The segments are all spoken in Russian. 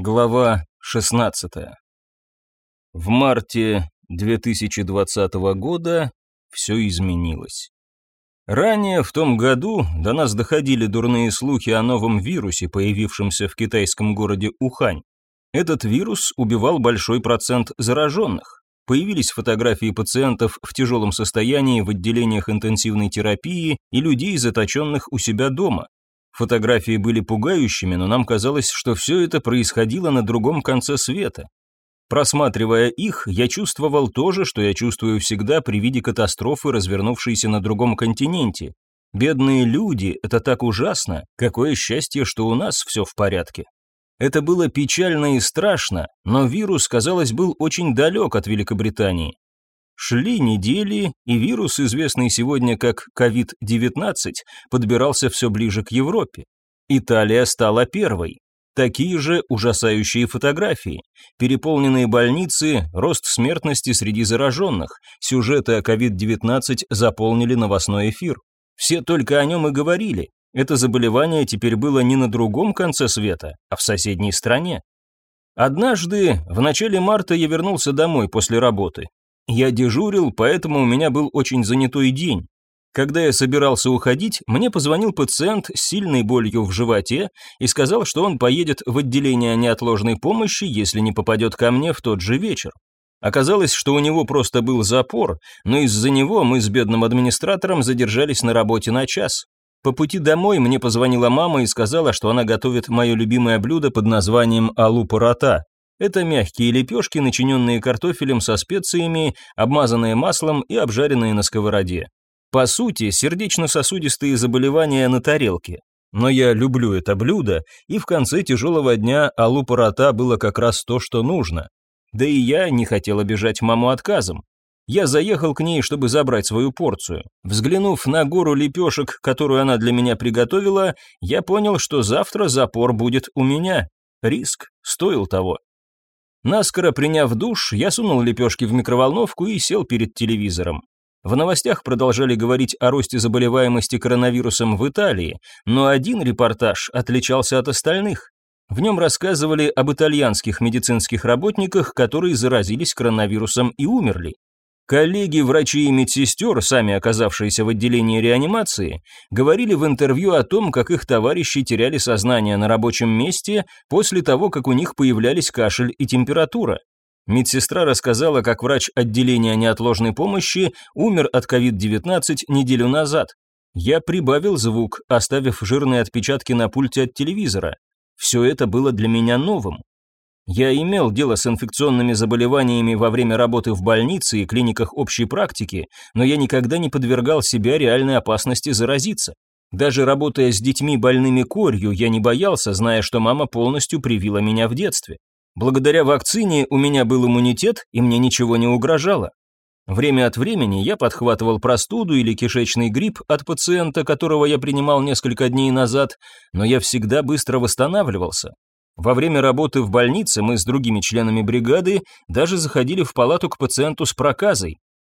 Глава 16. В марте 2020 года все изменилось. Ранее в том году до нас доходили дурные слухи о новом вирусе, появившемся в китайском городе Ухань. Этот вирус убивал большой процент зараженных. Появились фотографии пациентов в тяжелом состоянии в отделениях интенсивной терапии и людей, заточенных у себя дома. Фотографии были пугающими, но нам казалось, что все это происходило на другом конце света. Просматривая их, я чувствовал то же, что я чувствую всегда при виде катастрофы, развернувшейся на другом континенте. Бедные люди, это так ужасно, какое счастье, что у нас все в порядке. Это было печально и страшно, но вирус, казалось, был очень далек от Великобритании. Шли недели, и вирус, известный сегодня как COVID-19, подбирался все ближе к Европе. Италия стала первой. Такие же ужасающие фотографии. Переполненные больницы, рост смертности среди зараженных. Сюжеты о COVID-19 заполнили новостной эфир. Все только о нем и говорили. Это заболевание теперь было не на другом конце света, а в соседней стране. Однажды, в начале марта я вернулся домой после работы. Я дежурил, поэтому у меня был очень занятой день. Когда я собирался уходить, мне позвонил пациент с сильной болью в животе и сказал, что он поедет в отделение неотложной помощи, если не попадет ко мне в тот же вечер. Оказалось, что у него просто был запор, но из-за него мы с бедным администратором задержались на работе на час. По пути домой мне позвонила мама и сказала, что она готовит мое любимое блюдо под названием алу-парата. Это мягкие лепешки, начиненные картофелем со специями, обмазанные маслом и обжаренные на сковороде. По сути, сердечно-сосудистые заболевания на тарелке. Но я люблю это блюдо, и в конце тяжелого дня алу парата было как раз то, что нужно. Да и я не хотел обижать маму отказом. Я заехал к ней, чтобы забрать свою порцию. Взглянув на гору лепешек, которую она для меня приготовила, я понял, что завтра запор будет у меня. Риск стоил того. Наскоро приняв душ, я сунул лепешки в микроволновку и сел перед телевизором. В новостях продолжали говорить о росте заболеваемости коронавирусом в Италии, но один репортаж отличался от остальных. В нем рассказывали об итальянских медицинских работниках, которые заразились коронавирусом и умерли. Коллеги, врачи и медсестер, сами оказавшиеся в отделении реанимации, говорили в интервью о том, как их товарищи теряли сознание на рабочем месте после того, как у них появлялись кашель и температура. Медсестра рассказала, как врач отделения неотложной помощи умер от COVID-19 неделю назад. Я прибавил звук, оставив жирные отпечатки на пульте от телевизора. Все это было для меня новым. Я имел дело с инфекционными заболеваниями во время работы в больнице и клиниках общей практики, но я никогда не подвергал себя реальной опасности заразиться. Даже работая с детьми больными корью, я не боялся, зная, что мама полностью привила меня в детстве. Благодаря вакцине у меня был иммунитет, и мне ничего не угрожало. Время от времени я подхватывал простуду или кишечный грипп от пациента, которого я принимал несколько дней назад, но я всегда быстро восстанавливался. Во время работы в больнице мы с другими членами бригады даже заходили в палату к пациенту с проказой.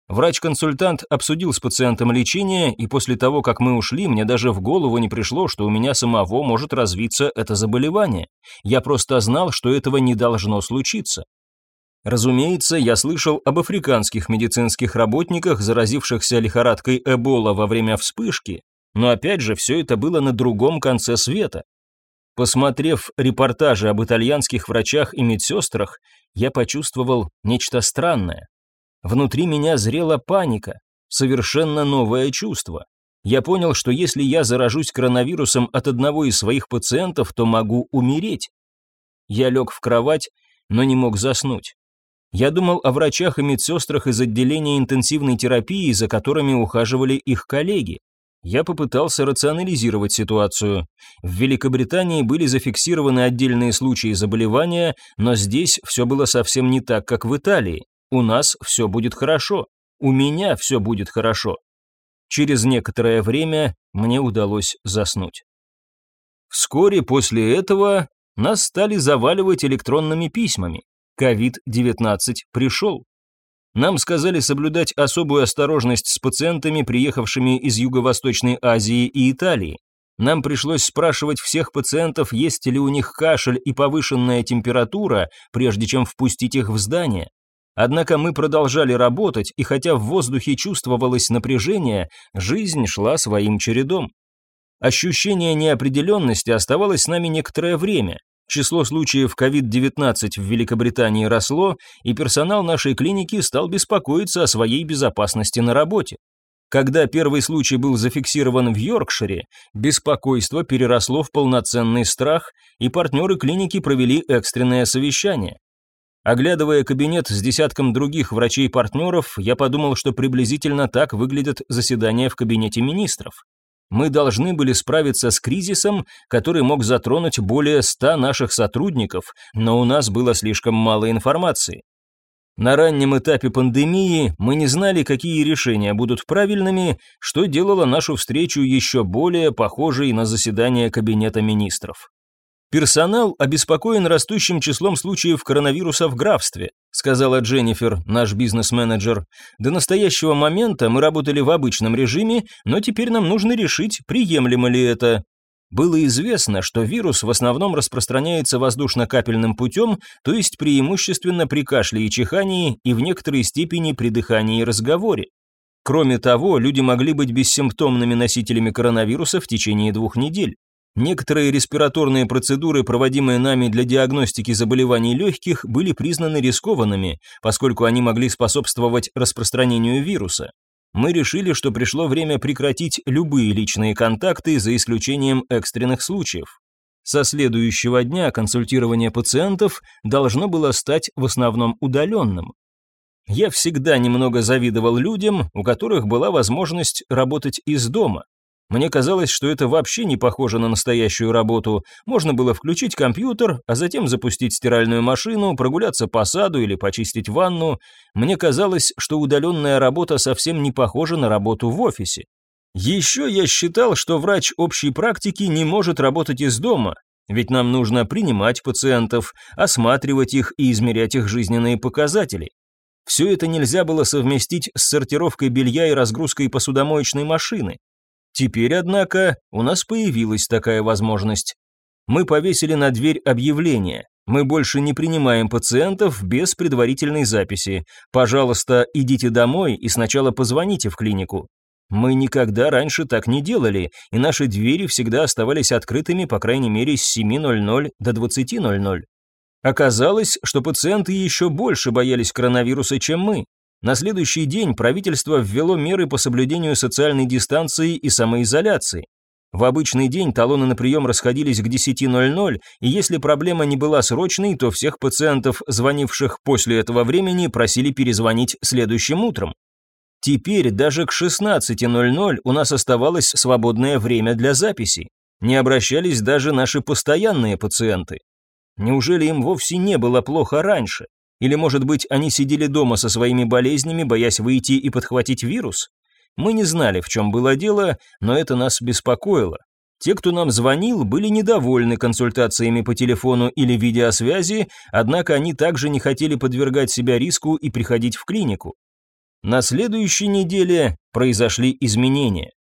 Врач-консультант обсудил с пациентом лечение, и после того, как мы ушли, мне даже в голову не пришло, что у меня самого может развиться это заболевание. Я просто знал, что этого не должно случиться. Разумеется, я слышал об африканских медицинских работниках, заразившихся лихорадкой Эбола во время вспышки, но опять же, все это было на другом конце света. Посмотрев репортажи об итальянских врачах и медсестрах, я почувствовал нечто странное. Внутри меня зрела паника, совершенно новое чувство. Я понял, что если я заражусь коронавирусом от одного из своих пациентов, то могу умереть. Я лег в кровать, но не мог заснуть. Я думал о врачах и медсестрах из отделения интенсивной терапии, за которыми ухаживали их коллеги. Я попытался рационализировать ситуацию. В Великобритании были зафиксированы отдельные случаи заболевания, но здесь все было совсем не так, как в Италии. У нас все будет хорошо. У меня все будет хорошо. Через некоторое время мне удалось заснуть. Вскоре после этого нас стали заваливать электронными письмами. COVID-19 пришел. Нам сказали соблюдать особую осторожность с пациентами, приехавшими из Юго-Восточной Азии и Италии. Нам пришлось спрашивать всех пациентов, есть ли у них кашель и повышенная температура, прежде чем впустить их в здание. Однако мы продолжали работать, и хотя в воздухе чувствовалось напряжение, жизнь шла своим чередом. Ощущение неопределенности оставалось с нами некоторое время. Число случаев COVID-19 в Великобритании росло, и персонал нашей клиники стал беспокоиться о своей безопасности на работе. Когда первый случай был зафиксирован в Йоркшире, беспокойство переросло в полноценный страх, и партнеры клиники провели экстренное совещание. Оглядывая кабинет с десятком других врачей-партнеров, я подумал, что приблизительно так выглядят заседания в кабинете министров. Мы должны были справиться с кризисом, который мог затронуть более ста наших сотрудников, но у нас было слишком мало информации. На раннем этапе пандемии мы не знали, какие решения будут правильными, что делало нашу встречу еще более похожей на заседание Кабинета министров. «Персонал обеспокоен растущим числом случаев коронавируса в графстве», сказала Дженнифер, наш бизнес-менеджер. «До настоящего момента мы работали в обычном режиме, но теперь нам нужно решить, приемлемо ли это. Было известно, что вирус в основном распространяется воздушно-капельным путем, то есть преимущественно при кашле и чихании и в некоторой степени при дыхании и разговоре. Кроме того, люди могли быть бессимптомными носителями коронавируса в течение двух недель. Некоторые респираторные процедуры, проводимые нами для диагностики заболеваний легких, были признаны рискованными, поскольку они могли способствовать распространению вируса мы решили, что пришло время прекратить любые личные контакты за исключением экстренных случаев. Со следующего дня консультирование пациентов должно было стать в основном удаленным. Я всегда немного завидовал людям, у которых была возможность работать из дома. Мне казалось, что это вообще не похоже на настоящую работу. Можно было включить компьютер, а затем запустить стиральную машину, прогуляться по саду или почистить ванну. Мне казалось, что удаленная работа совсем не похожа на работу в офисе. Еще я считал, что врач общей практики не может работать из дома, ведь нам нужно принимать пациентов, осматривать их и измерять их жизненные показатели. Все это нельзя было совместить с сортировкой белья и разгрузкой посудомоечной машины. Теперь, однако, у нас появилась такая возможность. Мы повесили на дверь объявление. Мы больше не принимаем пациентов без предварительной записи. Пожалуйста, идите домой и сначала позвоните в клинику. Мы никогда раньше так не делали, и наши двери всегда оставались открытыми по крайней мере с 7.00 до 20.00. Оказалось, что пациенты еще больше боялись коронавируса, чем мы. На следующий день правительство ввело меры по соблюдению социальной дистанции и самоизоляции. В обычный день талоны на прием расходились к 10.00, и если проблема не была срочной, то всех пациентов, звонивших после этого времени, просили перезвонить следующим утром. Теперь даже к 16.00 у нас оставалось свободное время для записи. Не обращались даже наши постоянные пациенты. Неужели им вовсе не было плохо раньше? Или, может быть, они сидели дома со своими болезнями, боясь выйти и подхватить вирус? Мы не знали, в чем было дело, но это нас беспокоило. Те, кто нам звонил, были недовольны консультациями по телефону или видеосвязи, однако они также не хотели подвергать себя риску и приходить в клинику. На следующей неделе произошли изменения.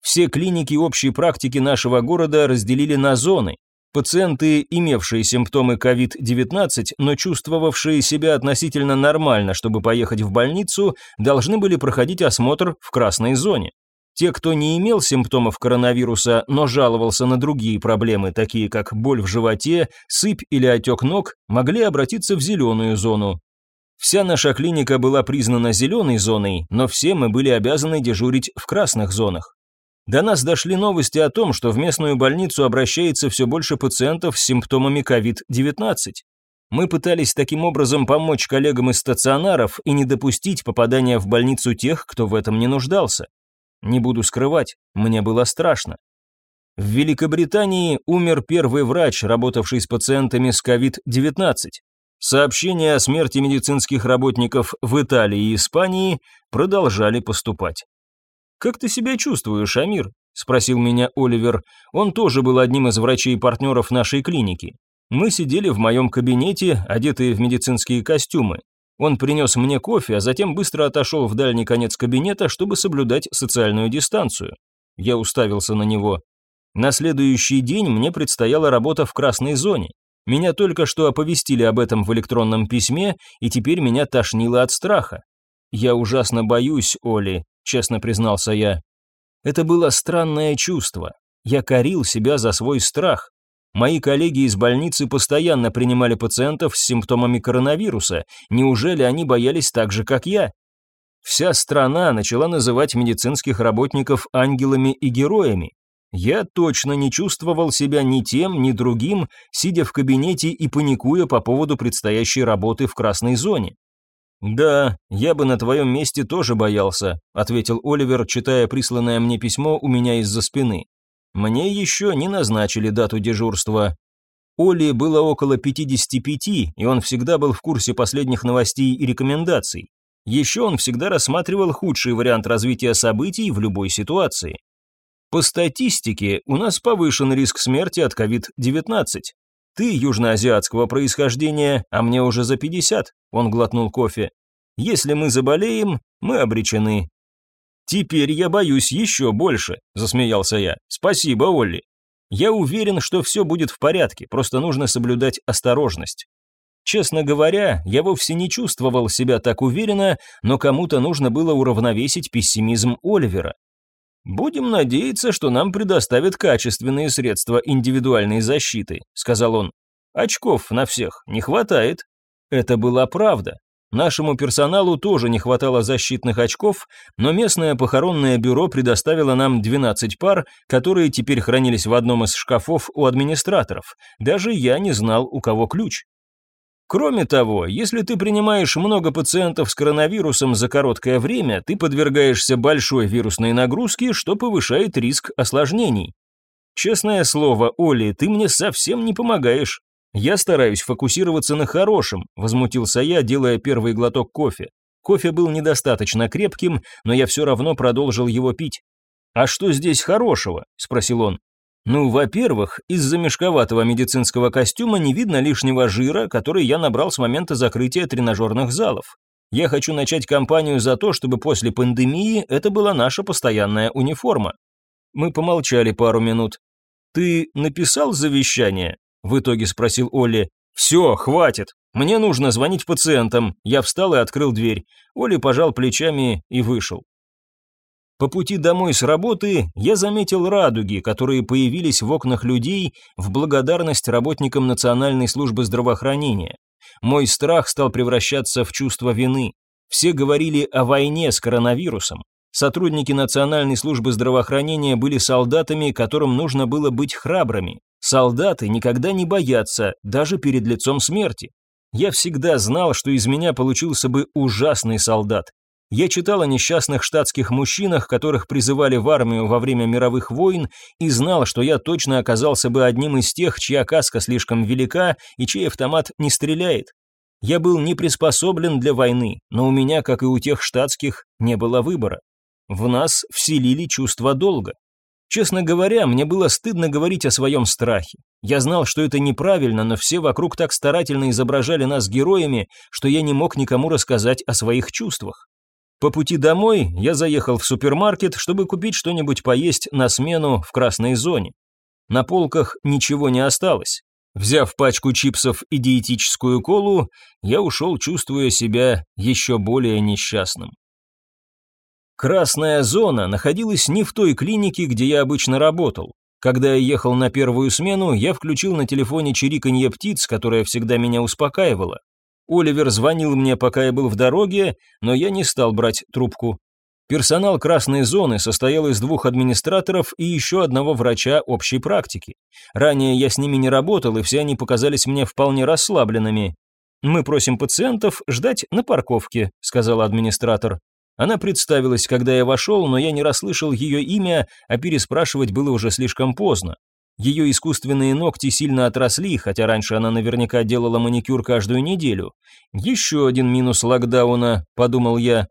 Все клиники общей практики нашего города разделили на зоны, Пациенты, имевшие симптомы COVID-19, но чувствовавшие себя относительно нормально, чтобы поехать в больницу, должны были проходить осмотр в красной зоне. Те, кто не имел симптомов коронавируса, но жаловался на другие проблемы, такие как боль в животе, сыпь или отек ног, могли обратиться в зеленую зону. Вся наша клиника была признана зеленой зоной, но все мы были обязаны дежурить в красных зонах. До нас дошли новости о том, что в местную больницу обращается все больше пациентов с симптомами COVID-19. Мы пытались таким образом помочь коллегам из стационаров и не допустить попадания в больницу тех, кто в этом не нуждался. Не буду скрывать, мне было страшно. В Великобритании умер первый врач, работавший с пациентами с COVID-19. Сообщения о смерти медицинских работников в Италии и Испании продолжали поступать. «Как ты себя чувствуешь, Амир?» – спросил меня Оливер. Он тоже был одним из врачей-партнеров нашей клиники. Мы сидели в моем кабинете, одетые в медицинские костюмы. Он принес мне кофе, а затем быстро отошел в дальний конец кабинета, чтобы соблюдать социальную дистанцию. Я уставился на него. На следующий день мне предстояла работа в красной зоне. Меня только что оповестили об этом в электронном письме, и теперь меня тошнило от страха. «Я ужасно боюсь, Оли», — честно признался я. Это было странное чувство. Я корил себя за свой страх. Мои коллеги из больницы постоянно принимали пациентов с симптомами коронавируса. Неужели они боялись так же, как я? Вся страна начала называть медицинских работников ангелами и героями. Я точно не чувствовал себя ни тем, ни другим, сидя в кабинете и паникуя по поводу предстоящей работы в красной зоне. «Да, я бы на твоем месте тоже боялся», — ответил Оливер, читая присланное мне письмо у меня из-за спины. «Мне еще не назначили дату дежурства». Оли было около 55, и он всегда был в курсе последних новостей и рекомендаций. Еще он всегда рассматривал худший вариант развития событий в любой ситуации. По статистике, у нас повышен риск смерти от COVID-19. Ты южноазиатского происхождения, а мне уже за 50, он глотнул кофе. Если мы заболеем, мы обречены. Теперь я боюсь еще больше, засмеялся я. Спасибо, Олли. Я уверен, что все будет в порядке, просто нужно соблюдать осторожность. Честно говоря, я вовсе не чувствовал себя так уверенно, но кому-то нужно было уравновесить пессимизм Оливера. «Будем надеяться, что нам предоставят качественные средства индивидуальной защиты», — сказал он. «Очков на всех не хватает». Это была правда. Нашему персоналу тоже не хватало защитных очков, но местное похоронное бюро предоставило нам 12 пар, которые теперь хранились в одном из шкафов у администраторов. Даже я не знал, у кого ключ. Кроме того, если ты принимаешь много пациентов с коронавирусом за короткое время, ты подвергаешься большой вирусной нагрузке, что повышает риск осложнений. Честное слово, Оли, ты мне совсем не помогаешь. Я стараюсь фокусироваться на хорошем, возмутился я, делая первый глоток кофе. Кофе был недостаточно крепким, но я все равно продолжил его пить. «А что здесь хорошего?» – спросил он. Ну, во-первых, из-за мешковатого медицинского костюма не видно лишнего жира, который я набрал с момента закрытия тренажерных залов. Я хочу начать кампанию за то, чтобы после пандемии это была наша постоянная униформа. Мы помолчали пару минут. «Ты написал завещание?» – в итоге спросил Олли. «Все, хватит. Мне нужно звонить пациентам». Я встал и открыл дверь. Оли пожал плечами и вышел. По пути домой с работы я заметил радуги, которые появились в окнах людей в благодарность работникам Национальной службы здравоохранения. Мой страх стал превращаться в чувство вины. Все говорили о войне с коронавирусом. Сотрудники Национальной службы здравоохранения были солдатами, которым нужно было быть храбрыми. Солдаты никогда не боятся, даже перед лицом смерти. Я всегда знал, что из меня получился бы ужасный солдат, я читал о несчастных штатских мужчинах, которых призывали в армию во время мировых войн, и знал, что я точно оказался бы одним из тех, чья каска слишком велика и чей автомат не стреляет. Я был не приспособлен для войны, но у меня, как и у тех штатских, не было выбора. В нас вселили чувство долга. Честно говоря, мне было стыдно говорить о своем страхе. Я знал, что это неправильно, но все вокруг так старательно изображали нас героями, что я не мог никому рассказать о своих чувствах. По пути домой я заехал в супермаркет, чтобы купить что-нибудь поесть на смену в красной зоне. На полках ничего не осталось. Взяв пачку чипсов и диетическую колу, я ушел, чувствуя себя еще более несчастным. Красная зона находилась не в той клинике, где я обычно работал. Когда я ехал на первую смену, я включил на телефоне чириканье птиц, которое всегда меня успокаивало. Оливер звонил мне, пока я был в дороге, но я не стал брать трубку. Персонал красной зоны состоял из двух администраторов и еще одного врача общей практики. Ранее я с ними не работал, и все они показались мне вполне расслабленными. «Мы просим пациентов ждать на парковке», — сказала администратор. Она представилась, когда я вошел, но я не расслышал ее имя, а переспрашивать было уже слишком поздно. Ее искусственные ногти сильно отросли, хотя раньше она наверняка делала маникюр каждую неделю. Еще один минус локдауна, подумал я.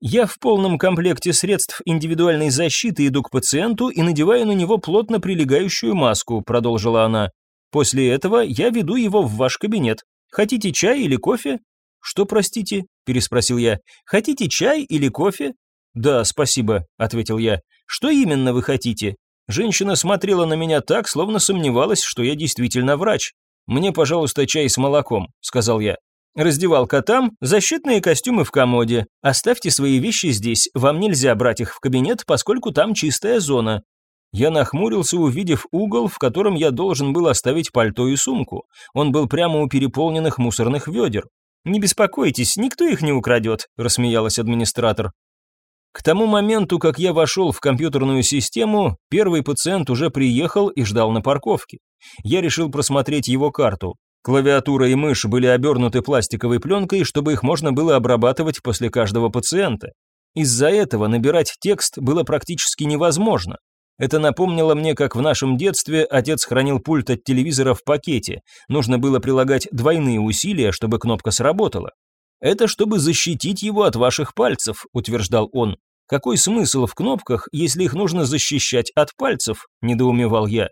Я в полном комплекте средств индивидуальной защиты иду к пациенту и надеваю на него плотно прилегающую маску, продолжила она. После этого я веду его в ваш кабинет. Хотите чай или кофе? Что, простите? переспросил я. Хотите чай или кофе? Да, спасибо, ответил я. Что именно вы хотите? Женщина смотрела на меня так, словно сомневалась, что я действительно врач. «Мне, пожалуйста, чай с молоком», — сказал я. «Раздевалка там, защитные костюмы в комоде. Оставьте свои вещи здесь, вам нельзя брать их в кабинет, поскольку там чистая зона». Я нахмурился, увидев угол, в котором я должен был оставить пальто и сумку. Он был прямо у переполненных мусорных ведер. «Не беспокойтесь, никто их не украдет», – рассмеялась администратор. К тому моменту, как я вошел в компьютерную систему, первый пациент уже приехал и ждал на парковке. Я решил просмотреть его карту. Клавиатура и мышь были обернуты пластиковой пленкой, чтобы их можно было обрабатывать после каждого пациента. Из-за этого набирать текст было практически невозможно. Это напомнило мне, как в нашем детстве отец хранил пульт от телевизора в пакете. Нужно было прилагать двойные усилия, чтобы кнопка сработала. «Это чтобы защитить его от ваших пальцев», – утверждал он. «Какой смысл в кнопках, если их нужно защищать от пальцев?» – недоумевал я.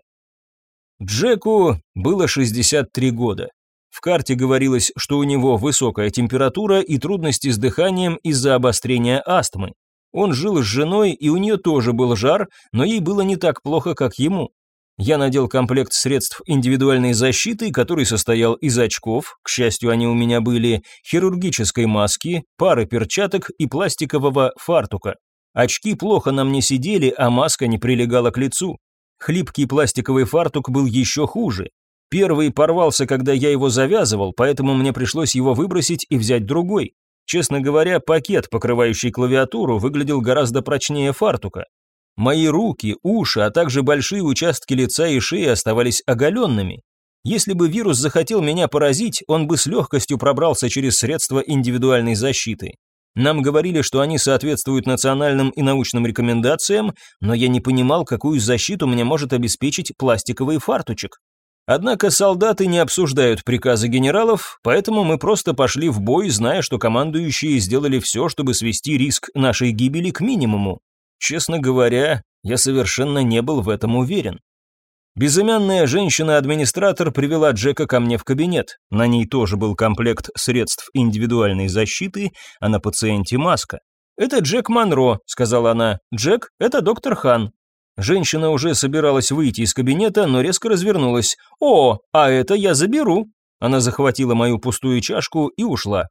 Джеку было 63 года. В карте говорилось, что у него высокая температура и трудности с дыханием из-за обострения астмы. Он жил с женой, и у нее тоже был жар, но ей было не так плохо, как ему. Я надел комплект средств индивидуальной защиты, который состоял из очков, к счастью, они у меня были, хирургической маски, пары перчаток и пластикового фартука. Очки плохо на мне сидели, а маска не прилегала к лицу. Хлипкий пластиковый фартук был еще хуже. Первый порвался, когда я его завязывал, поэтому мне пришлось его выбросить и взять другой. Честно говоря, пакет, покрывающий клавиатуру, выглядел гораздо прочнее фартука. Мои руки, уши, а также большие участки лица и шеи оставались оголенными. Если бы вирус захотел меня поразить, он бы с легкостью пробрался через средства индивидуальной защиты. Нам говорили, что они соответствуют национальным и научным рекомендациям, но я не понимал, какую защиту мне может обеспечить пластиковый фартучек. Однако солдаты не обсуждают приказы генералов, поэтому мы просто пошли в бой, зная, что командующие сделали все, чтобы свести риск нашей гибели к минимуму. Честно говоря, я совершенно не был в этом уверен. Безымянная женщина-администратор привела Джека ко мне в кабинет. На ней тоже был комплект средств индивидуальной защиты, а на пациенте маска. «Это Джек Монро», — сказала она. «Джек, это доктор Хан». Женщина уже собиралась выйти из кабинета, но резко развернулась. «О, а это я заберу». Она захватила мою пустую чашку и ушла.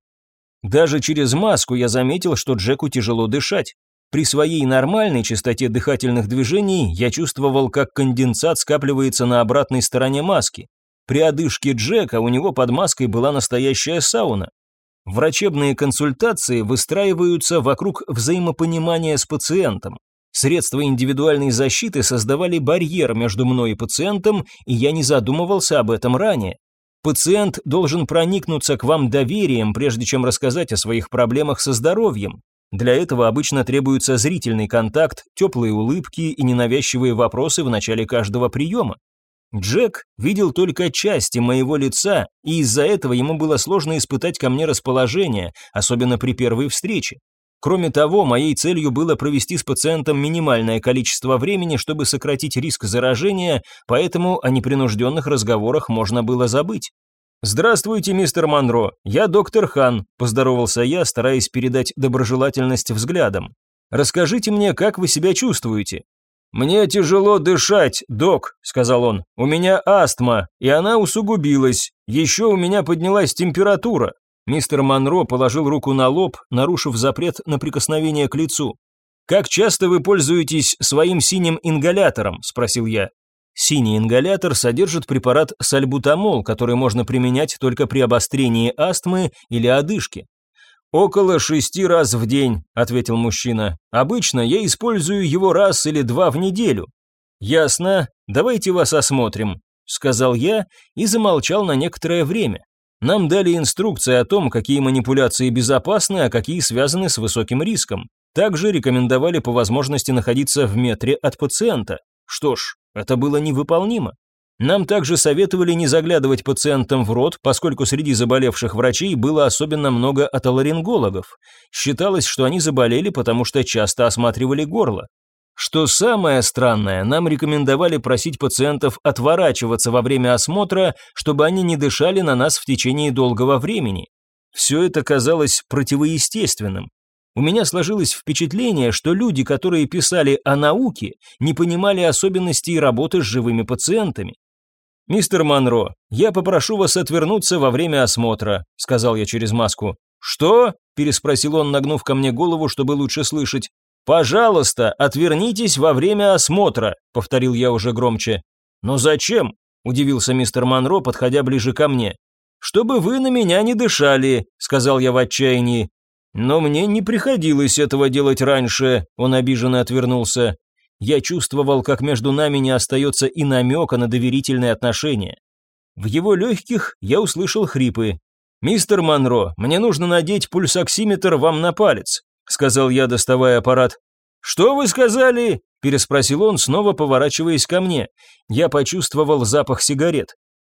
Даже через маску я заметил, что Джеку тяжело дышать. При своей нормальной частоте дыхательных движений я чувствовал, как конденсат скапливается на обратной стороне маски. При одышке Джека у него под маской была настоящая сауна. Врачебные консультации выстраиваются вокруг взаимопонимания с пациентом. Средства индивидуальной защиты создавали барьер между мной и пациентом, и я не задумывался об этом ранее. Пациент должен проникнуться к вам доверием, прежде чем рассказать о своих проблемах со здоровьем. Для этого обычно требуется зрительный контакт, теплые улыбки и ненавязчивые вопросы в начале каждого приема. Джек видел только части моего лица, и из-за этого ему было сложно испытать ко мне расположение, особенно при первой встрече. Кроме того, моей целью было провести с пациентом минимальное количество времени, чтобы сократить риск заражения, поэтому о непринужденных разговорах можно было забыть. «Здравствуйте, мистер Монро, я доктор Хан», – поздоровался я, стараясь передать доброжелательность взглядом. «Расскажите мне, как вы себя чувствуете?» «Мне тяжело дышать, док», – сказал он. «У меня астма, и она усугубилась. Еще у меня поднялась температура». Мистер Монро положил руку на лоб, нарушив запрет на прикосновение к лицу. «Как часто вы пользуетесь своим синим ингалятором?» – спросил я. Синий ингалятор содержит препарат сальбутамол, который можно применять только при обострении астмы или одышки. «Около шести раз в день», – ответил мужчина. «Обычно я использую его раз или два в неделю». «Ясно. Давайте вас осмотрим», – сказал я и замолчал на некоторое время. Нам дали инструкции о том, какие манипуляции безопасны, а какие связаны с высоким риском. Также рекомендовали по возможности находиться в метре от пациента. Что ж, это было невыполнимо. Нам также советовали не заглядывать пациентам в рот, поскольку среди заболевших врачей было особенно много отоларингологов. Считалось, что они заболели, потому что часто осматривали горло. Что самое странное, нам рекомендовали просить пациентов отворачиваться во время осмотра, чтобы они не дышали на нас в течение долгого времени. Все это казалось противоестественным. У меня сложилось впечатление, что люди, которые писали о науке, не понимали особенностей работы с живыми пациентами. «Мистер Монро, я попрошу вас отвернуться во время осмотра», — сказал я через маску. «Что?» – переспросил он, нагнув ко мне голову, чтобы лучше слышать. «Пожалуйста, отвернитесь во время осмотра», – повторил я уже громче. «Но зачем?» – удивился мистер Монро, подходя ближе ко мне. «Чтобы вы на меня не дышали», – сказал я в отчаянии. «Но мне не приходилось этого делать раньше», – он обиженно отвернулся. Я чувствовал, как между нами не остается и намека на доверительные отношения. В его легких я услышал хрипы. «Мистер Монро, мне нужно надеть пульсоксиметр вам на палец», – сказал я, доставая аппарат. «Что вы сказали?» – переспросил он, снова поворачиваясь ко мне. Я почувствовал запах сигарет.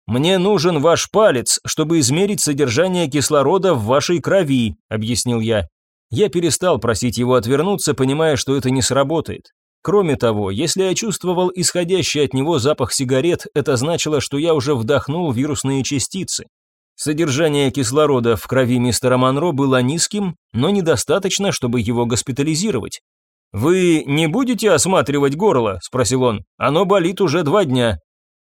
«Мне нужен ваш палец, чтобы измерить содержание кислорода в вашей крови», – объяснил я. Я перестал просить его отвернуться, понимая, что это не сработает. Кроме того, если я чувствовал исходящий от него запах сигарет, это значило, что я уже вдохнул вирусные частицы. Содержание кислорода в крови мистера Монро было низким, но недостаточно, чтобы его госпитализировать. «Вы не будете осматривать горло?» – спросил он. «Оно болит уже два дня».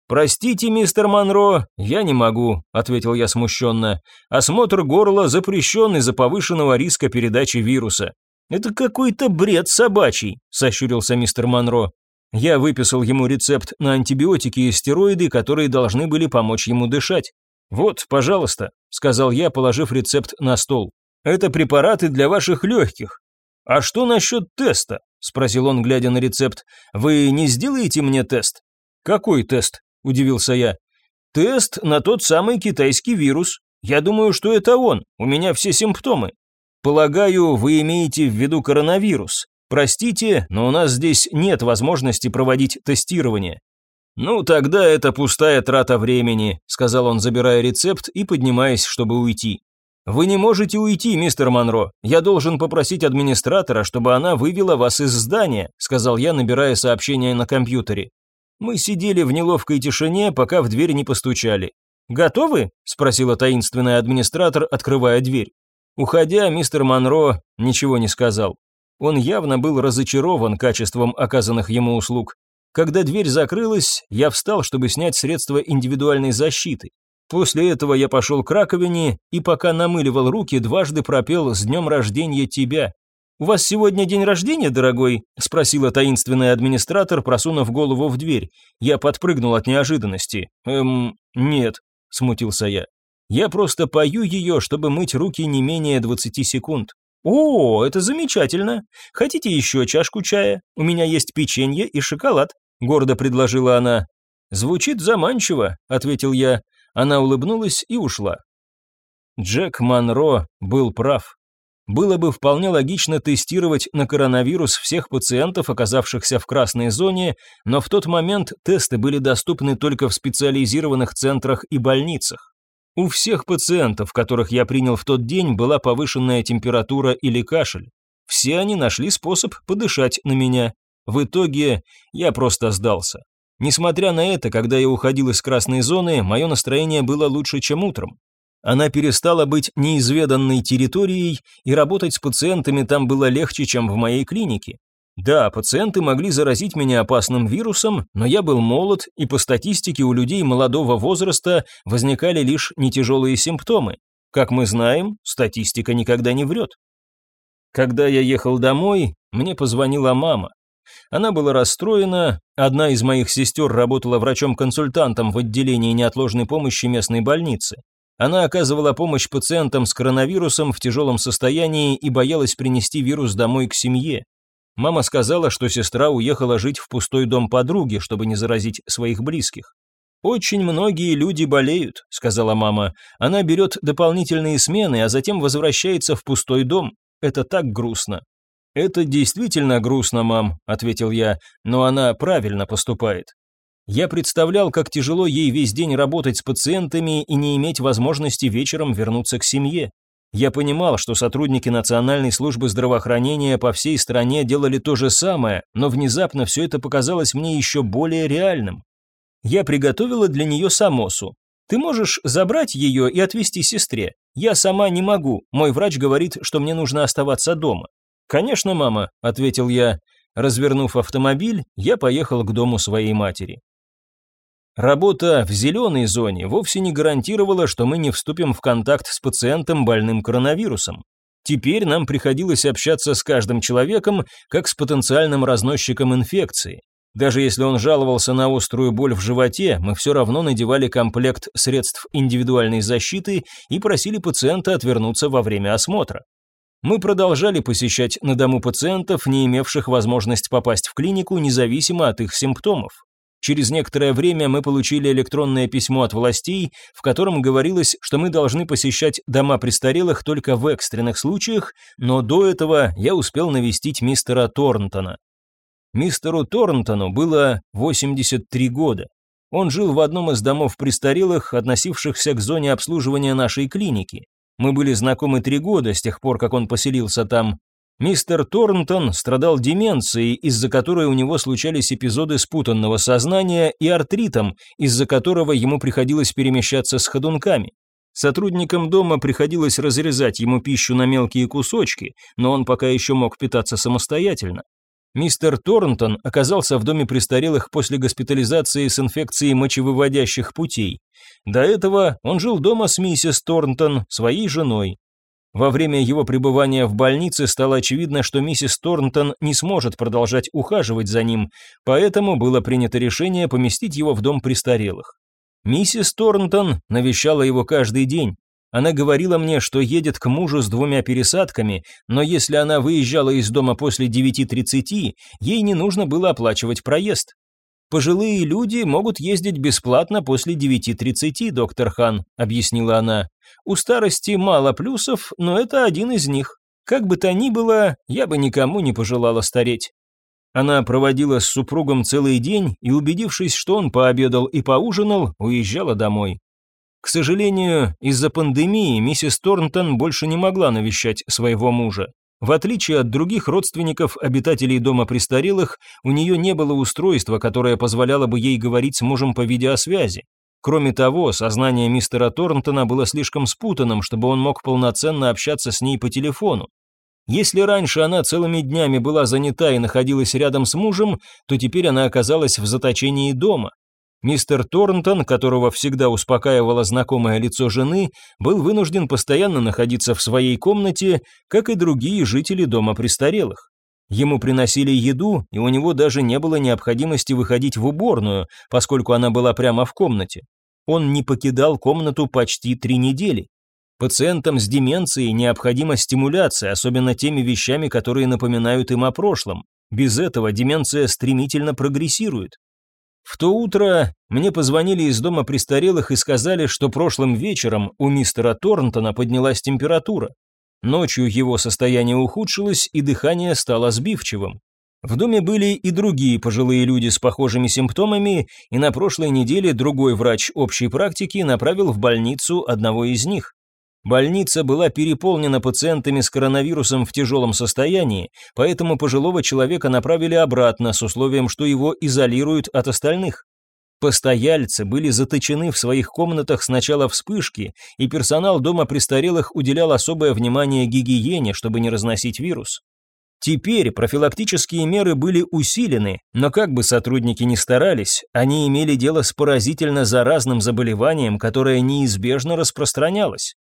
«Простите, мистер Монро, я не могу», – ответил я смущенно. «Осмотр горла запрещен из-за повышенного риска передачи вируса». «Это какой-то бред собачий», – сощурился мистер Монро. Я выписал ему рецепт на антибиотики и стероиды, которые должны были помочь ему дышать. «Вот, пожалуйста», – сказал я, положив рецепт на стол. «Это препараты для ваших легких». «А что насчет теста?» – спросил он, глядя на рецепт. «Вы не сделаете мне тест?» «Какой тест?» – удивился я. «Тест на тот самый китайский вирус. Я думаю, что это он. У меня все симптомы». «Полагаю, вы имеете в виду коронавирус. Простите, но у нас здесь нет возможности проводить тестирование». «Ну, тогда это пустая трата времени», – сказал он, забирая рецепт и поднимаясь, чтобы уйти. «Вы не можете уйти, мистер Монро. Я должен попросить администратора, чтобы она вывела вас из здания», – сказал я, набирая сообщение на компьютере. Мы сидели в неловкой тишине, пока в дверь не постучали. «Готовы?» – спросила таинственный администратор, открывая дверь. Уходя, мистер Монро ничего не сказал. Он явно был разочарован качеством оказанных ему услуг. Когда дверь закрылась, я встал, чтобы снять средства индивидуальной защиты. После этого я пошел к раковине и пока намыливал руки, дважды пропел «С днем рождения тебя». «У вас сегодня день рождения, дорогой?» – спросила таинственный администратор, просунув голову в дверь. Я подпрыгнул от неожиданности. «Эм, нет», – смутился я. «Я просто пою ее, чтобы мыть руки не менее 20 секунд». «О, это замечательно! Хотите еще чашку чая? У меня есть печенье и шоколад», – гордо предложила она. «Звучит заманчиво», – ответил я. Она улыбнулась и ушла. Джек Монро был прав. Было бы вполне логично тестировать на коронавирус всех пациентов, оказавшихся в красной зоне, но в тот момент тесты были доступны только в специализированных центрах и больницах. У всех пациентов, которых я принял в тот день, была повышенная температура или кашель. Все они нашли способ подышать на меня. В итоге я просто сдался. Несмотря на это, когда я уходил из красной зоны, мое настроение было лучше, чем утром. Она перестала быть неизведанной территорией, и работать с пациентами там было легче, чем в моей клинике. Да, пациенты могли заразить меня опасным вирусом, но я был молод, и по статистике у людей молодого возраста возникали лишь нетяжелые симптомы. Как мы знаем, статистика никогда не врет. Когда я ехал домой, мне позвонила мама. Она была расстроена, одна из моих сестер работала врачом-консультантом в отделении неотложной помощи местной больницы. Она оказывала помощь пациентам с коронавирусом в тяжелом состоянии и боялась принести вирус домой к семье. Мама сказала, что сестра уехала жить в пустой дом подруги, чтобы не заразить своих близких. «Очень многие люди болеют», — сказала мама. «Она берет дополнительные смены, а затем возвращается в пустой дом. Это так грустно». «Это действительно грустно, мам», — ответил я, «но она правильно поступает. Я представлял, как тяжело ей весь день работать с пациентами и не иметь возможности вечером вернуться к семье. Я понимал, что сотрудники Национальной службы здравоохранения по всей стране делали то же самое, но внезапно все это показалось мне еще более реальным. Я приготовила для нее самосу. Ты можешь забрать ее и отвезти сестре. Я сама не могу, мой врач говорит, что мне нужно оставаться дома. «Конечно, мама», — ответил я. Развернув автомобиль, я поехал к дому своей матери. Работа в зеленой зоне вовсе не гарантировала, что мы не вступим в контакт с пациентом больным коронавирусом. Теперь нам приходилось общаться с каждым человеком, как с потенциальным разносчиком инфекции. Даже если он жаловался на острую боль в животе, мы все равно надевали комплект средств индивидуальной защиты и просили пациента отвернуться во время осмотра. Мы продолжали посещать на дому пациентов, не имевших возможность попасть в клинику, независимо от их симптомов. Через некоторое время мы получили электронное письмо от властей, в котором говорилось, что мы должны посещать дома престарелых только в экстренных случаях, но до этого я успел навестить мистера Торнтона. Мистеру Торнтону было 83 года. Он жил в одном из домов престарелых, относившихся к зоне обслуживания нашей клиники. Мы были знакомы три года с тех пор, как он поселился там. Мистер Торнтон страдал деменцией, из-за которой у него случались эпизоды спутанного сознания и артритом, из-за которого ему приходилось перемещаться с ходунками. Сотрудникам дома приходилось разрезать ему пищу на мелкие кусочки, но он пока еще мог питаться самостоятельно. Мистер Торнтон оказался в доме престарелых после госпитализации с инфекцией мочевыводящих путей. До этого он жил дома с миссис Торнтон, своей женой. Во время его пребывания в больнице стало очевидно, что миссис Торнтон не сможет продолжать ухаживать за ним, поэтому было принято решение поместить его в дом престарелых. Миссис Торнтон навещала его каждый день. Она говорила мне, что едет к мужу с двумя пересадками, но если она выезжала из дома после 9.30, ей не нужно было оплачивать проезд. «Пожилые люди могут ездить бесплатно после 9.30, доктор Хан», — объяснила она. «У старости мало плюсов, но это один из них. Как бы то ни было, я бы никому не пожелала стареть». Она проводила с супругом целый день и, убедившись, что он пообедал и поужинал, уезжала домой. К сожалению, из-за пандемии миссис Торнтон больше не могла навещать своего мужа. В отличие от других родственников, обитателей дома престарелых, у нее не было устройства, которое позволяло бы ей говорить с мужем по видеосвязи. Кроме того, сознание мистера Торнтона было слишком спутанным, чтобы он мог полноценно общаться с ней по телефону. Если раньше она целыми днями была занята и находилась рядом с мужем, то теперь она оказалась в заточении дома. Мистер Торнтон, которого всегда успокаивало знакомое лицо жены, был вынужден постоянно находиться в своей комнате, как и другие жители дома престарелых. Ему приносили еду, и у него даже не было необходимости выходить в уборную, поскольку она была прямо в комнате. Он не покидал комнату почти три недели. Пациентам с деменцией необходима стимуляция, особенно теми вещами, которые напоминают им о прошлом. Без этого деменция стремительно прогрессирует. В то утро мне позвонили из дома престарелых и сказали, что прошлым вечером у мистера Торнтона поднялась температура. Ночью его состояние ухудшилось и дыхание стало сбивчивым. В доме были и другие пожилые люди с похожими симптомами, и на прошлой неделе другой врач общей практики направил в больницу одного из них. Больница была переполнена пациентами с коронавирусом в тяжелом состоянии, поэтому пожилого человека направили обратно с условием, что его изолируют от остальных. Постояльцы были заточены в своих комнатах с начала вспышки, и персонал дома престарелых уделял особое внимание гигиене, чтобы не разносить вирус. Теперь профилактические меры были усилены, но как бы сотрудники ни старались, они имели дело с поразительно заразным заболеванием, которое неизбежно распространялось.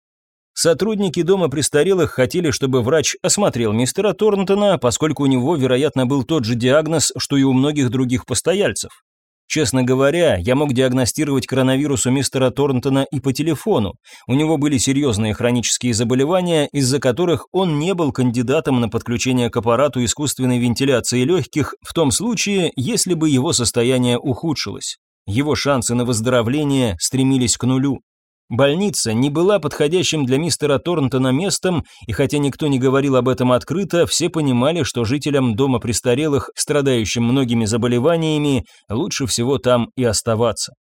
Сотрудники дома престарелых хотели, чтобы врач осмотрел мистера Торнтона, поскольку у него, вероятно, был тот же диагноз, что и у многих других постояльцев. Честно говоря, я мог диагностировать коронавирус у мистера Торнтона и по телефону. У него были серьезные хронические заболевания, из-за которых он не был кандидатом на подключение к аппарату искусственной вентиляции легких в том случае, если бы его состояние ухудшилось. Его шансы на выздоровление стремились к нулю. Больница не была подходящим для мистера Торнтона местом, и хотя никто не говорил об этом открыто, все понимали, что жителям дома престарелых, страдающим многими заболеваниями, лучше всего там и оставаться.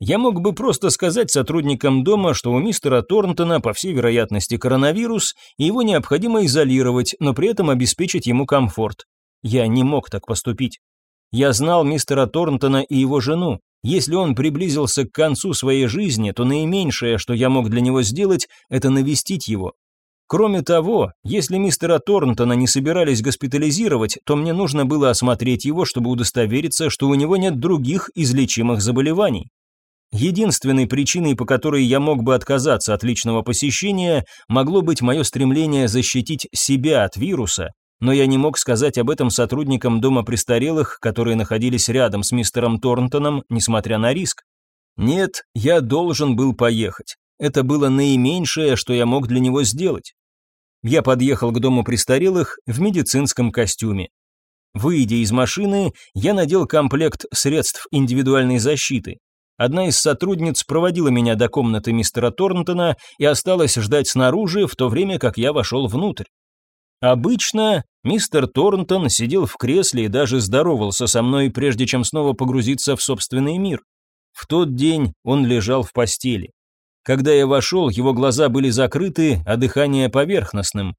Я мог бы просто сказать сотрудникам дома, что у мистера Торнтона, по всей вероятности, коронавирус, и его необходимо изолировать, но при этом обеспечить ему комфорт. Я не мог так поступить. Я знал мистера Торнтона и его жену. Если он приблизился к концу своей жизни, то наименьшее, что я мог для него сделать, это навестить его. Кроме того, если мистера Торнтона не собирались госпитализировать, то мне нужно было осмотреть его, чтобы удостовериться, что у него нет других излечимых заболеваний. Единственной причиной, по которой я мог бы отказаться от личного посещения, могло быть мое стремление защитить себя от вируса, но я не мог сказать об этом сотрудникам дома престарелых, которые находились рядом с мистером Торнтоном, несмотря на риск. Нет, я должен был поехать. Это было наименьшее, что я мог для него сделать. Я подъехал к дому престарелых в медицинском костюме. Выйдя из машины, я надел комплект средств индивидуальной защиты. Одна из сотрудниц проводила меня до комнаты мистера Торнтона и осталась ждать снаружи, в то время как я вошел внутрь. Обычно мистер Торнтон сидел в кресле и даже здоровался со мной, прежде чем снова погрузиться в собственный мир. В тот день он лежал в постели. Когда я вошел, его глаза были закрыты, а дыхание поверхностным.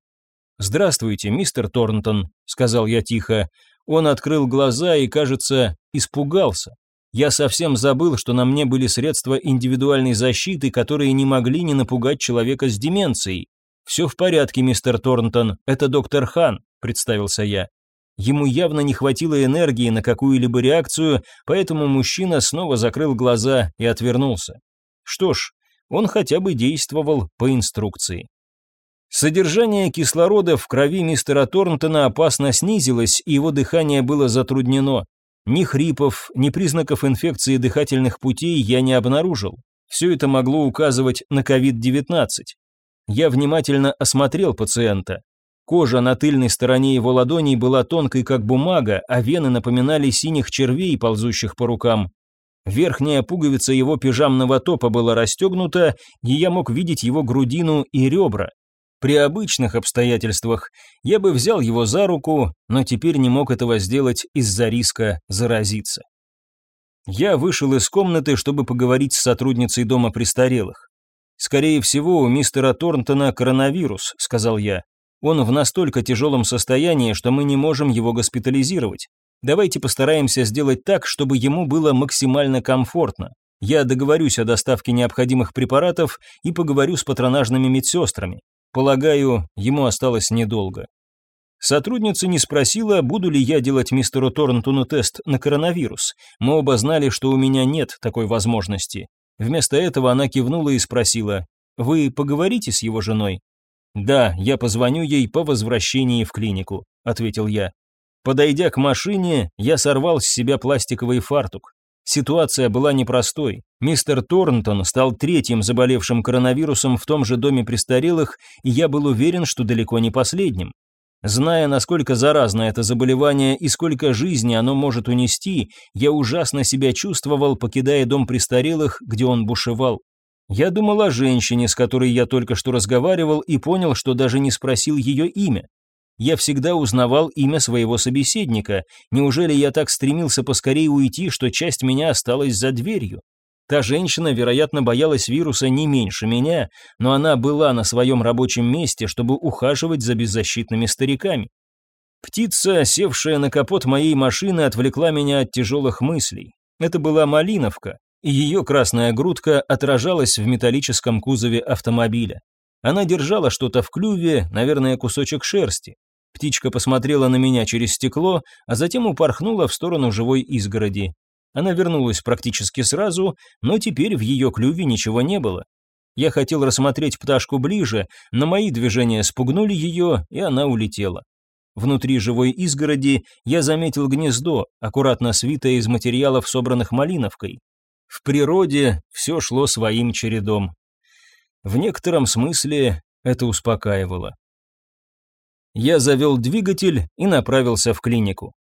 «Здравствуйте, мистер Торнтон», — сказал я тихо. Он открыл глаза и, кажется, испугался. Я совсем забыл, что на мне были средства индивидуальной защиты, которые не могли не напугать человека с деменцией. «Все в порядке, мистер Торнтон, это доктор Хан», — представился я. Ему явно не хватило энергии на какую-либо реакцию, поэтому мужчина снова закрыл глаза и отвернулся. Что ж, он хотя бы действовал по инструкции. Содержание кислорода в крови мистера Торнтона опасно снизилось, и его дыхание было затруднено. Ни хрипов, ни признаков инфекции дыхательных путей я не обнаружил. Все это могло указывать на COVID-19. Я внимательно осмотрел пациента. Кожа на тыльной стороне его ладоней была тонкой, как бумага, а вены напоминали синих червей, ползущих по рукам. Верхняя пуговица его пижамного топа была расстегнута, и я мог видеть его грудину и ребра. При обычных обстоятельствах я бы взял его за руку, но теперь не мог этого сделать из-за риска заразиться. Я вышел из комнаты, чтобы поговорить с сотрудницей дома престарелых. «Скорее всего, у мистера Торнтона коронавирус», — сказал я. «Он в настолько тяжелом состоянии, что мы не можем его госпитализировать. Давайте постараемся сделать так, чтобы ему было максимально комфортно. Я договорюсь о доставке необходимых препаратов и поговорю с патронажными медсестрами. Полагаю, ему осталось недолго. Сотрудница не спросила, буду ли я делать мистеру Торнтону тест на коронавирус. Мы оба знали, что у меня нет такой возможности. Вместо этого она кивнула и спросила, «Вы поговорите с его женой?» «Да, я позвоню ей по возвращении в клинику», — ответил я. Подойдя к машине, я сорвал с себя пластиковый фартук. Ситуация была непростой. Мистер Торнтон стал третьим заболевшим коронавирусом в том же доме престарелых, и я был уверен, что далеко не последним. Зная, насколько заразно это заболевание и сколько жизни оно может унести, я ужасно себя чувствовал, покидая дом престарелых, где он бушевал. Я думал о женщине, с которой я только что разговаривал, и понял, что даже не спросил ее имя. Я всегда узнавал имя своего собеседника. Неужели я так стремился поскорее уйти, что часть меня осталась за дверью? Та женщина, вероятно, боялась вируса не меньше меня, но она была на своем рабочем месте, чтобы ухаживать за беззащитными стариками. Птица, севшая на капот моей машины, отвлекла меня от тяжелых мыслей. Это была малиновка, и ее красная грудка отражалась в металлическом кузове автомобиля. Она держала что-то в клюве, наверное, кусочек шерсти. Птичка посмотрела на меня через стекло, а затем упорхнула в сторону живой изгороди. Она вернулась практически сразу, но теперь в ее клюве ничего не было. Я хотел рассмотреть пташку ближе, но мои движения спугнули ее, и она улетела. Внутри живой изгороди я заметил гнездо, аккуратно свитое из материалов, собранных малиновкой. В природе все шло своим чередом. В некотором смысле это успокаивало. Я завел двигатель и направился в клинику.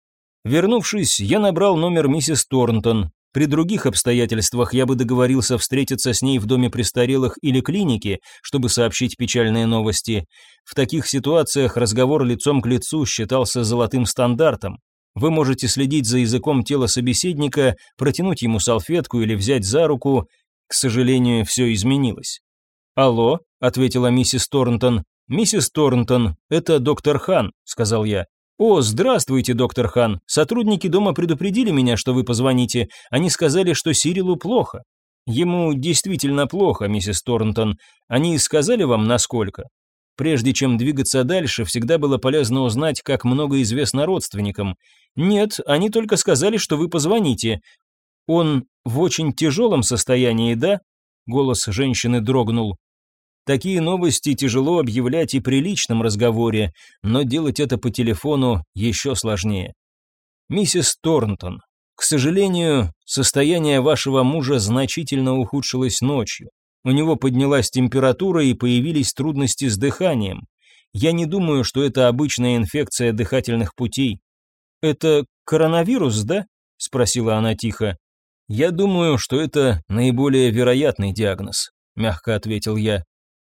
Вернувшись, я набрал номер миссис Торнтон. При других обстоятельствах я бы договорился встретиться с ней в доме престарелых или клинике, чтобы сообщить печальные новости. В таких ситуациях разговор лицом к лицу считался золотым стандартом. Вы можете следить за языком тела собеседника, протянуть ему салфетку или взять за руку. К сожалению, все изменилось. «Алло», — ответила миссис Торнтон. «Миссис Торнтон, это доктор Хан», — сказал я. «О, здравствуйте, доктор Хан. Сотрудники дома предупредили меня, что вы позвоните. Они сказали, что Сирилу плохо». «Ему действительно плохо, миссис Торнтон. Они сказали вам, насколько?» Прежде чем двигаться дальше, всегда было полезно узнать, как много известно родственникам. Нет, они только сказали, что вы позвоните. Он в очень тяжелом состоянии, да? Голос женщины дрогнул. Такие новости тяжело объявлять и при личном разговоре, но делать это по телефону еще сложнее. Миссис Торнтон, к сожалению, состояние вашего мужа значительно ухудшилось ночью. У него поднялась температура и появились трудности с дыханием. Я не думаю, что это обычная инфекция дыхательных путей. Это коронавирус, да? спросила она тихо. Я думаю, что это наиболее вероятный диагноз, мягко ответил я.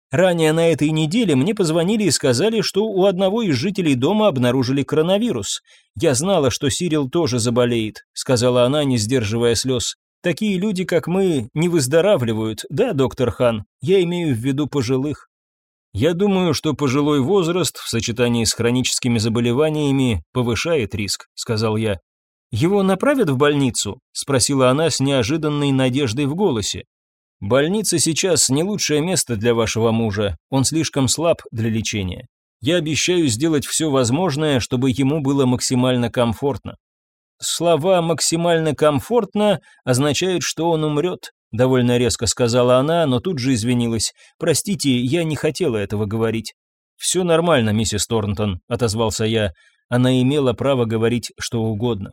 Ранее на этой неделе мне позвонили и сказали, что у одного из жителей дома обнаружили коронавирус. Я знала, что Сирил тоже заболеет, сказала она, не сдерживая слез. Такие люди, как мы, не выздоравливают, да, доктор Хан? Я имею в виду пожилых. Я думаю, что пожилой возраст в сочетании с хроническими заболеваниями повышает риск, сказал я. Его направят в больницу? спросила она с неожиданной надеждой в голосе. Больница сейчас не лучшее место для вашего мужа, он слишком слаб для лечения. Я обещаю сделать все возможное, чтобы ему было максимально комфортно. Слова «максимально комфортно» означают, что он умрет, довольно резко сказала она, но тут же извинилась. Простите, я не хотела этого говорить. Все нормально, миссис Торнтон, отозвался я. Она имела право говорить что угодно.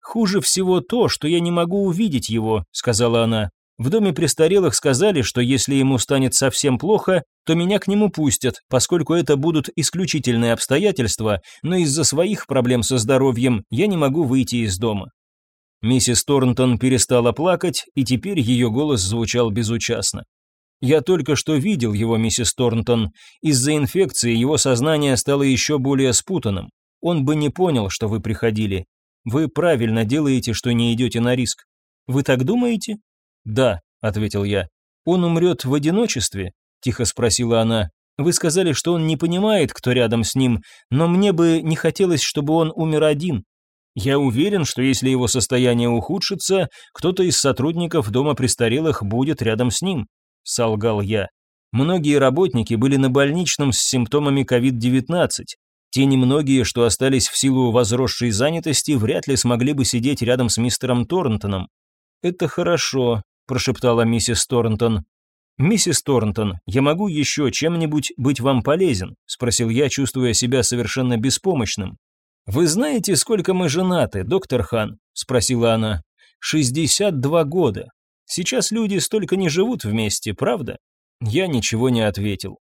Хуже всего то, что я не могу увидеть его, сказала она. В доме престарелых сказали, что если ему станет совсем плохо, то меня к нему пустят, поскольку это будут исключительные обстоятельства, но из-за своих проблем со здоровьем я не могу выйти из дома. Миссис Торнтон перестала плакать, и теперь ее голос звучал безучастно. «Я только что видел его, миссис Торнтон. Из-за инфекции его сознание стало еще более спутанным. Он бы не понял, что вы приходили. Вы правильно делаете, что не идете на риск. Вы так думаете?» «Да», — ответил я. «Он умрет в одиночестве?» — тихо спросила она. «Вы сказали, что он не понимает, кто рядом с ним, но мне бы не хотелось, чтобы он умер один. Я уверен, что если его состояние ухудшится, кто-то из сотрудников дома престарелых будет рядом с ним», — солгал я. Многие работники были на больничном с симптомами COVID-19. Те немногие, что остались в силу возросшей занятости, вряд ли смогли бы сидеть рядом с мистером Торнтоном. «Это хорошо», прошептала миссис Торнтон. «Миссис Торнтон, я могу еще чем-нибудь быть вам полезен?» – спросил я, чувствуя себя совершенно беспомощным. «Вы знаете, сколько мы женаты, доктор Хан?» – спросила она. «Шестьдесят два года. Сейчас люди столько не живут вместе, правда?» Я ничего не ответил.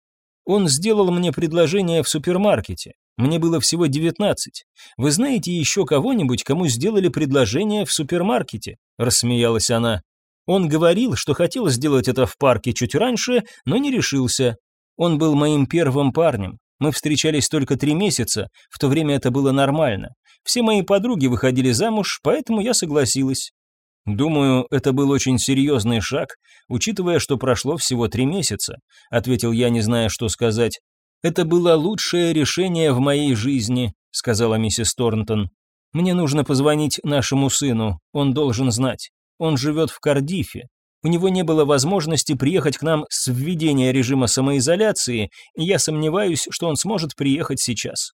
Он сделал мне предложение в супермаркете. Мне было всего девятнадцать. Вы знаете еще кого-нибудь, кому сделали предложение в супермаркете?» – рассмеялась она. Он говорил, что хотел сделать это в парке чуть раньше, но не решился. Он был моим первым парнем. Мы встречались только три месяца, в то время это было нормально. Все мои подруги выходили замуж, поэтому я согласилась. Думаю, это был очень серьезный шаг, учитывая, что прошло всего три месяца, ответил я, не зная, что сказать. Это было лучшее решение в моей жизни, сказала миссис Торнтон. Мне нужно позвонить нашему сыну, он должен знать. Он живет в Кардифе. У него не было возможности приехать к нам с введения режима самоизоляции, и я сомневаюсь, что он сможет приехать сейчас.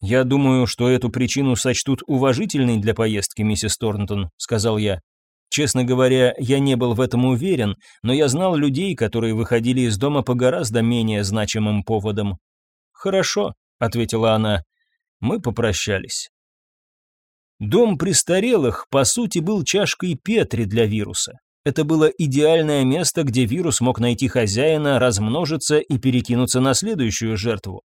Я думаю, что эту причину сочтут уважительной для поездки, миссис Торнтон, сказал я. Честно говоря, я не был в этом уверен, но я знал людей, которые выходили из дома по гораздо менее значимым поводам. Хорошо, ответила она. Мы попрощались. Дом престарелых, по сути, был чашкой Петри для вируса. Это было идеальное место, где вирус мог найти хозяина, размножиться и перекинуться на следующую жертву.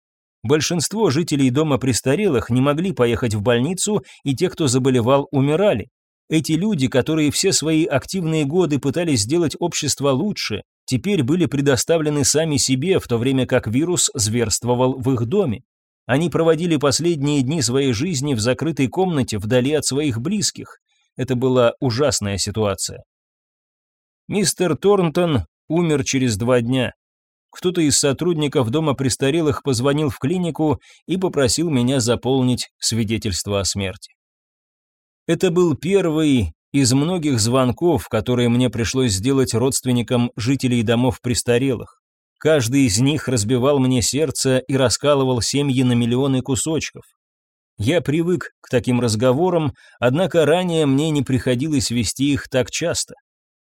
Большинство жителей дома престарелых не могли поехать в больницу, и те, кто заболевал, умирали. Эти люди, которые все свои активные годы пытались сделать общество лучше, теперь были предоставлены сами себе, в то время как вирус зверствовал в их доме. Они проводили последние дни своей жизни в закрытой комнате вдали от своих близких. Это была ужасная ситуация. Мистер Торнтон умер через два дня. Кто-то из сотрудников дома престарелых позвонил в клинику и попросил меня заполнить свидетельство о смерти. Это был первый из многих звонков, которые мне пришлось сделать родственникам жителей домов престарелых. Каждый из них разбивал мне сердце и раскалывал семьи на миллионы кусочков. Я привык к таким разговорам, однако ранее мне не приходилось вести их так часто.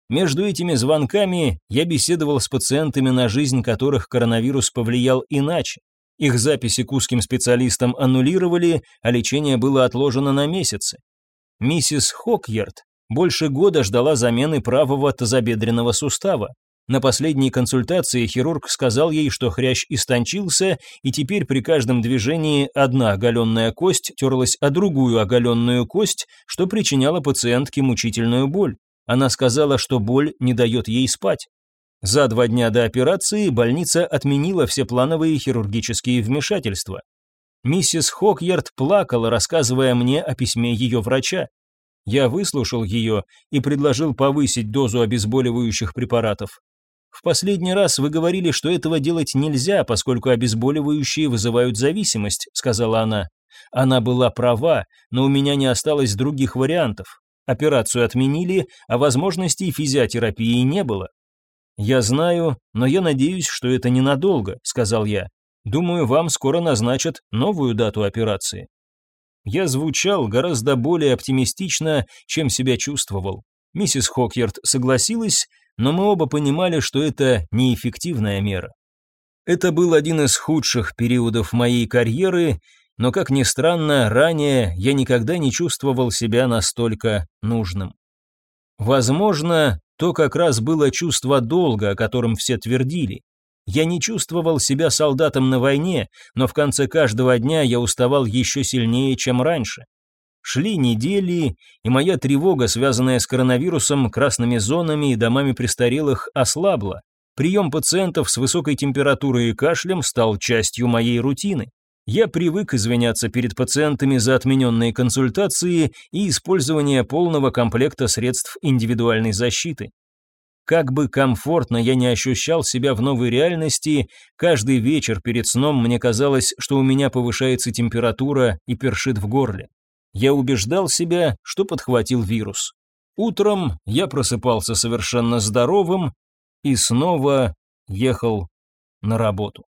Между этими звонками я беседовал с пациентами, на жизнь которых коронавирус повлиял иначе. Их записи к узким специалистам аннулировали, а лечение было отложено на месяцы. Миссис Хокьерт больше года ждала замены правого тазобедренного сустава. На последней консультации хирург сказал ей, что хрящ истончился, и теперь при каждом движении одна оголенная кость терлась о другую оголенную кость, что причиняло пациентке мучительную боль. Она сказала, что боль не дает ей спать. За два дня до операции больница отменила все плановые хирургические вмешательства. Миссис Хокьярд плакала, рассказывая мне о письме ее врача. Я выслушал ее и предложил повысить дозу обезболивающих препаратов. В последний раз вы говорили, что этого делать нельзя, поскольку обезболивающие вызывают зависимость, сказала она. Она была права, но у меня не осталось других вариантов. Операцию отменили, а возможностей физиотерапии не было. Я знаю, но я надеюсь, что это ненадолго, сказал я. Думаю, вам скоро назначат новую дату операции. Я звучал гораздо более оптимистично, чем себя чувствовал. Миссис Хокьерт согласилась, но мы оба понимали, что это неэффективная мера. Это был один из худших периодов моей карьеры, но, как ни странно, ранее я никогда не чувствовал себя настолько нужным. Возможно, то как раз было чувство долга, о котором все твердили. Я не чувствовал себя солдатом на войне, но в конце каждого дня я уставал еще сильнее, чем раньше. Шли недели, и моя тревога, связанная с коронавирусом, красными зонами и домами престарелых, ослабла. Прием пациентов с высокой температурой и кашлем стал частью моей рутины. Я привык извиняться перед пациентами за отмененные консультации и использование полного комплекта средств индивидуальной защиты. Как бы комфортно я не ощущал себя в новой реальности, каждый вечер перед сном мне казалось, что у меня повышается температура и першит в горле. Я убеждал себя, что подхватил вирус. Утром я просыпался совершенно здоровым и снова ехал на работу.